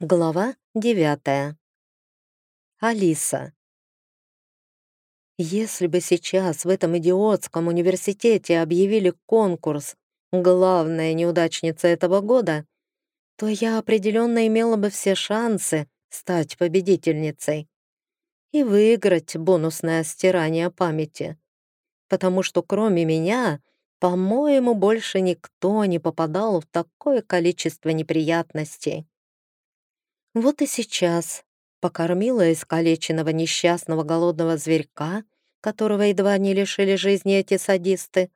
Глава девятая. Алиса. Если бы сейчас в этом идиотском университете объявили конкурс «Главная неудачница этого года», то я определенно имела бы все шансы стать победительницей и выиграть бонусное стирание памяти. Потому что кроме меня, по-моему, больше никто не попадал в такое количество неприятностей. Вот и сейчас покормила искалеченного несчастного голодного зверька, которого едва не лишили жизни эти садисты,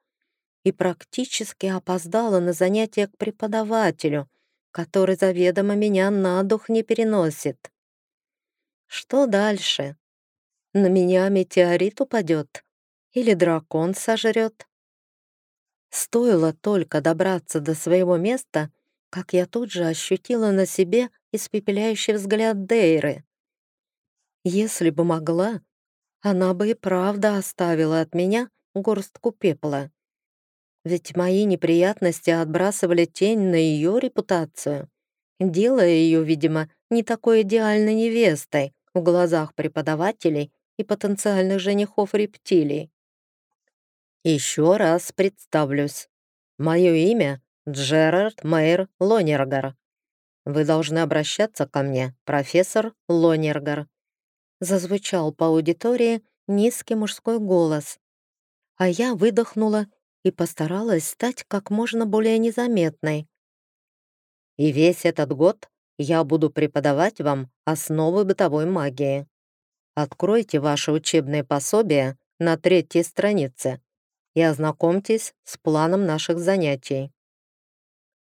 и практически опоздала на занятия к преподавателю, который заведомо меня на дух не переносит. Что дальше? На меня метеорит упадет? Или дракон сожрет? Стоило только добраться до своего места, как я тут же ощутила на себе испепеляющий взгляд Дейры. Если бы могла, она бы и правда оставила от меня горстку пепла. Ведь мои неприятности отбрасывали тень на ее репутацию, делая ее, видимо, не такой идеальной невестой в глазах преподавателей и потенциальных женихов рептилий. Еще раз представлюсь. Мое имя — Джерард Мэйр Лонергар. Вы должны обращаться ко мне, профессор Лонергар». Зазвучал по аудитории низкий мужской голос. А я выдохнула и постаралась стать как можно более незаметной. «И весь этот год я буду преподавать вам основы бытовой магии. Откройте ваши учебные пособия на третьей странице и ознакомьтесь с планом наших занятий.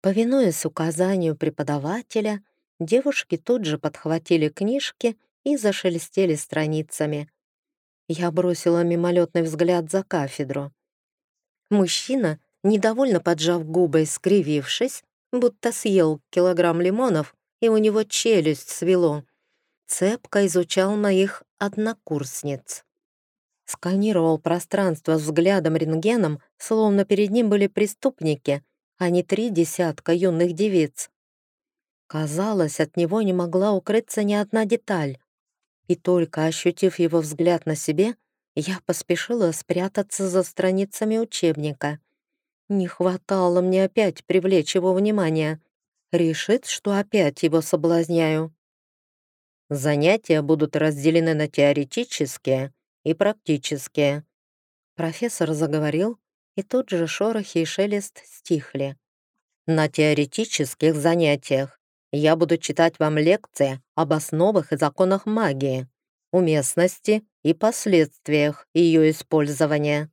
Повинуясь указанию преподавателя, девушки тут же подхватили книжки и зашелестели страницами. Я бросила мимолетный взгляд за кафедру. Мужчина, недовольно поджав губы и скривившись, будто съел килограмм лимонов, и у него челюсть свело, цепко изучал моих однокурсниц. Сканировал пространство взглядом-рентгеном, словно перед ним были преступники — а не три десятка юных девиц. Казалось, от него не могла укрыться ни одна деталь. И только ощутив его взгляд на себе, я поспешила спрятаться за страницами учебника. Не хватало мне опять привлечь его внимание. Решит, что опять его соблазняю. Занятия будут разделены на теоретические и практические. Профессор заговорил, и тут же шорохи и шелест стихли. На теоретических занятиях я буду читать вам лекции об основах и законах магии, уместности и последствиях ее использования.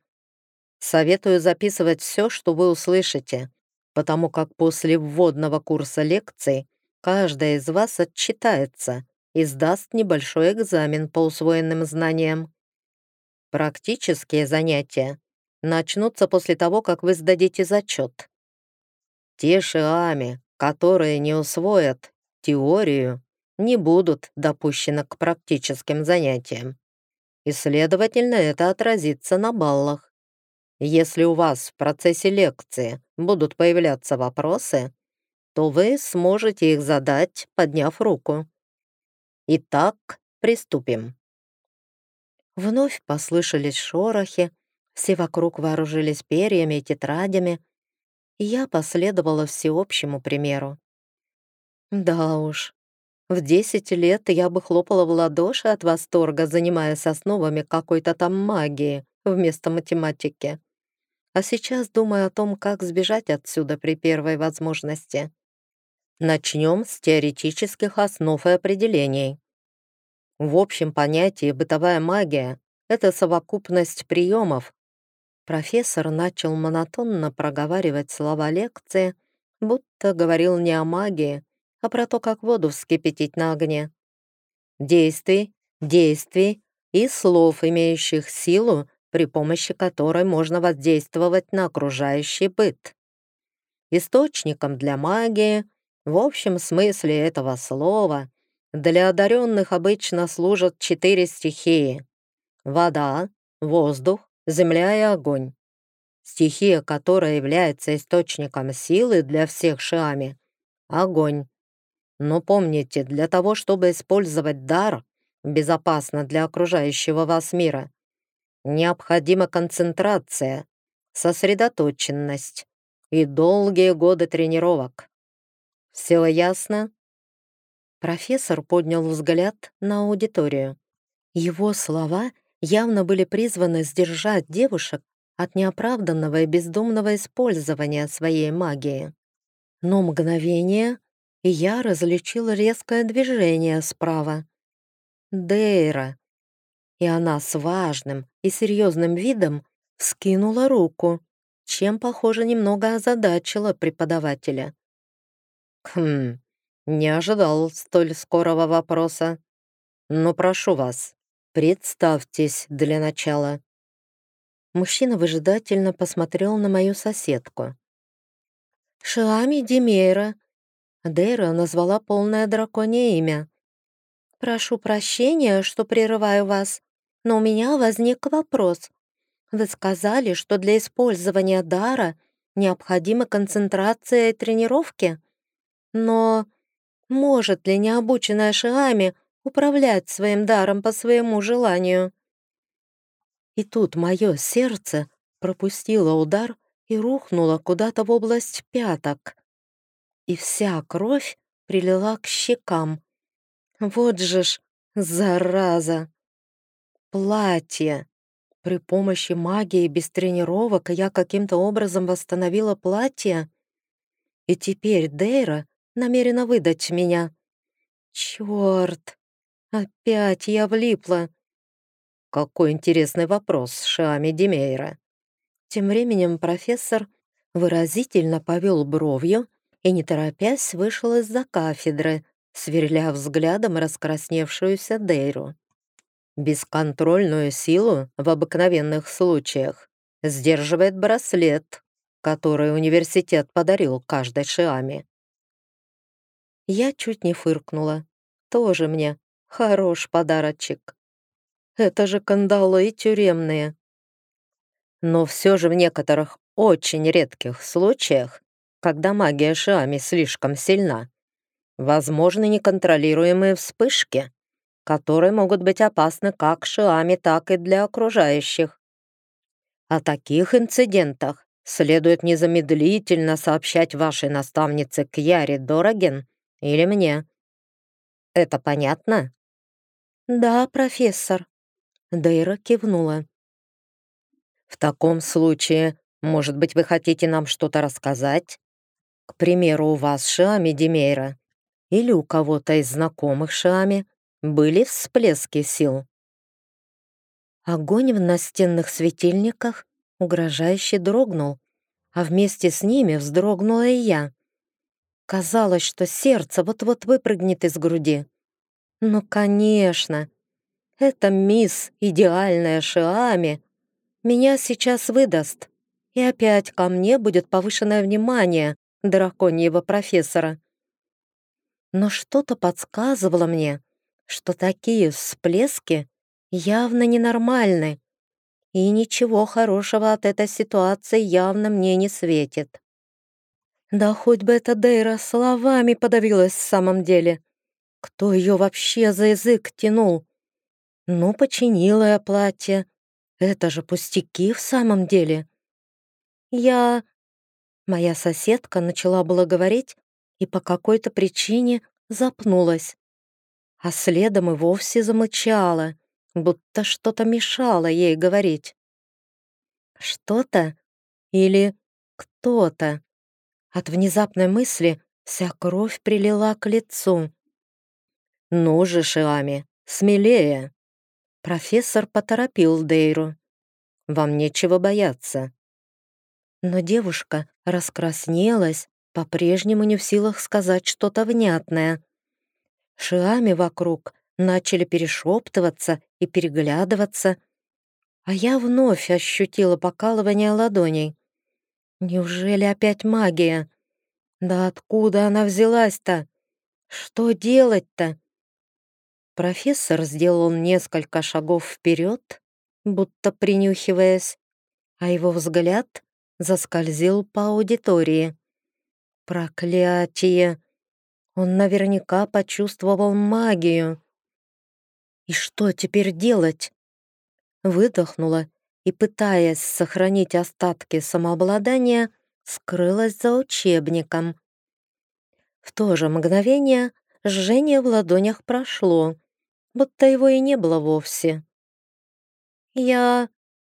Советую записывать все, что вы услышите, потому как после вводного курса лекций каждая из вас отчитается и сдаст небольшой экзамен по усвоенным знаниям. Практические занятия начнутся после того, как вы сдадите зачет. Те шиами, которые не усвоят теорию, не будут допущены к практическим занятиям. И, следовательно, это отразится на баллах. Если у вас в процессе лекции будут появляться вопросы, то вы сможете их задать, подняв руку. Итак, приступим. Вновь послышались шорохи, все вокруг вооружились перьями и тетрадями, и я последовала всеобщему примеру. Да уж, в десять лет я бы хлопала в ладоши от восторга, занимаясь основами какой-то там магии вместо математики. А сейчас думаю о том, как сбежать отсюда при первой возможности. Начнем с теоретических основ и определений. В общем понятии бытовая магия — это совокупность приемов, Профессор начал монотонно проговаривать слова лекции, будто говорил не о магии, а про то, как воду вскипятить на огне. Действий, действий и слов, имеющих силу, при помощи которой можно воздействовать на окружающий быт. Источником для магии, в общем смысле этого слова, для одаренных обычно служат четыре стихии — вода, воздух, земля и огонь. Стихия, которая является источником силы для всех шиами — огонь. Но помните, для того, чтобы использовать дар безопасно для окружающего вас мира, необходима концентрация, сосредоточенность и долгие годы тренировок. Все ясно? Профессор поднял взгляд на аудиторию. Его слова явно были призваны сдержать девушек от неоправданного и бездумного использования своей магии. Но мгновение, и я различила резкое движение справа. Дейра. И она с важным и серьезным видом скинула руку, чем, похоже, немного озадачила преподавателя. «Хм, не ожидал столь скорого вопроса. Но прошу вас, представьтесь для начала». Мужчина выжидательно посмотрел на мою соседку. «Шиами Демейра». Дейра назвала полное драконье имя. «Прошу прощения, что прерываю вас, но у меня возник вопрос. Вы сказали, что для использования дара необходима концентрация и тренировки, но может ли необученная Шиами управлять своим даром по своему желанию? И тут мое сердце пропустило удар и рухнуло куда-то в область пяток. И вся кровь прилила к щекам. Вот же ж, зараза! Платье. При помощи магии без тренировок я каким-то образом восстановила платье. И теперь Дейра намерена выдать меня. Черт! Опять я влипла. Какой интересный вопрос, Шами Демейра. Тем временем профессор выразительно повел бровью и, не торопясь, вышел из-за кафедры, сверля взглядом раскрасневшуюся Дейру. Бесконтрольную силу в обыкновенных случаях сдерживает браслет, который университет подарил каждой Шиаме. Я чуть не фыркнула. Тоже мне хорош подарочек. Это же кандалы тюремные. Но все же в некоторых очень редких случаях, когда магия Шиами слишком сильна, возможны неконтролируемые вспышки, которые могут быть опасны как Шиами, так и для окружающих. О таких инцидентах следует незамедлительно сообщать вашей наставнице Кьяре Дороген или мне. Это понятно? Да, профессор. Дейра кивнула. В таком случае, может быть, вы хотите нам что-то рассказать? К примеру, у вас Шиами Демейра или у кого-то из знакомых Шиами были всплески сил? Огонь в настенных светильниках угрожающе дрогнул, а вместе с ними вздрогнула и я. Казалось, что сердце вот-вот выпрыгнет из груди. Ну, конечно, эта мисс идеальная Шиами меня сейчас выдаст, и опять ко мне будет повышенное внимание драконьего профессора. Но что-то подсказывало мне, что такие всплески явно ненормальны, и ничего хорошего от этой ситуации явно мне не светит. Да хоть бы эта Дейра словами подавилась в самом деле. Кто ее вообще за язык тянул? Ну, починила я платье. Это же пустяки в самом деле. Я... Моя соседка начала было говорить и по какой-то причине запнулась. А следом и вовсе замычала, будто что-то мешало ей говорить. Что-то или кто-то. От внезапной мысли вся кровь прилила к лицу. «Ну же, Шиами, смелее!» Профессор поторопил Дейру. «Вам нечего бояться». Но девушка раскраснелась, по-прежнему не в силах сказать что-то внятное. Шиами вокруг начали перешептываться и переглядываться, а я вновь ощутила покалывание ладоней. Неужели опять магия? Да откуда она взялась-то? Что делать-то? Профессор сделал несколько шагов вперед, будто принюхиваясь, а его взгляд заскользил по аудитории. Проклятие! Он наверняка почувствовал магию. И что теперь делать? Выдохнула и, пытаясь сохранить остатки самообладания, скрылась за учебником. В то же мгновение жжение в ладонях прошло, будто его и не было вовсе. «Я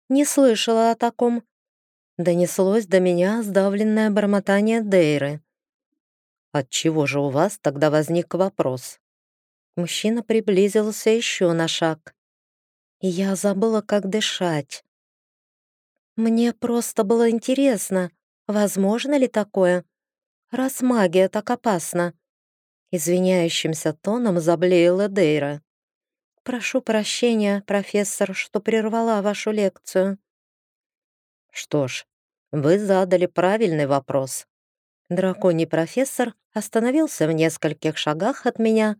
не слышала о таком», — донеслось до меня сдавленное бормотание Дейры. Отчего же у вас тогда возник вопрос? Мужчина приблизился еще на шаг. Я забыла, как дышать. Мне просто было интересно, возможно ли такое, раз магия так опасна. Извиняющимся тоном заблеяла Дейра. «Прошу прощения, профессор, что прервала вашу лекцию». «Что ж, вы задали правильный вопрос. Драконий профессор остановился в нескольких шагах от меня,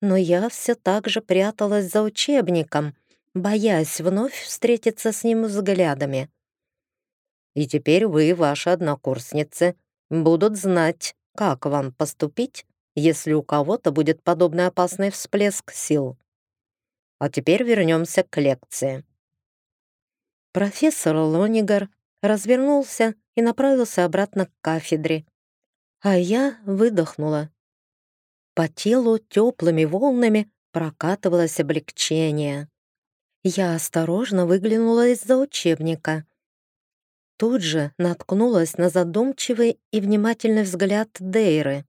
но я все так же пряталась за учебником, боясь вновь встретиться с ним взглядами. И теперь вы ваши однокурсницы будут знать, как вам поступить, если у кого-то будет подобный опасный всплеск сил. А теперь вернемся к лекции. Профессор Лонигар развернулся и направился обратно к кафедре, а я выдохнула. По телу теплыми волнами прокатывалось облегчение. Я осторожно выглянула из-за учебника. Тут же наткнулась на задумчивый и внимательный взгляд Дейры.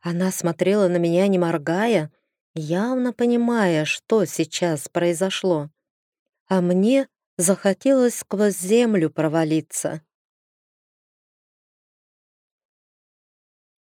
Она смотрела на меня, не моргая, явно понимая, что сейчас произошло. А мне захотелось сквозь землю провалиться.